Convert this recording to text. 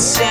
say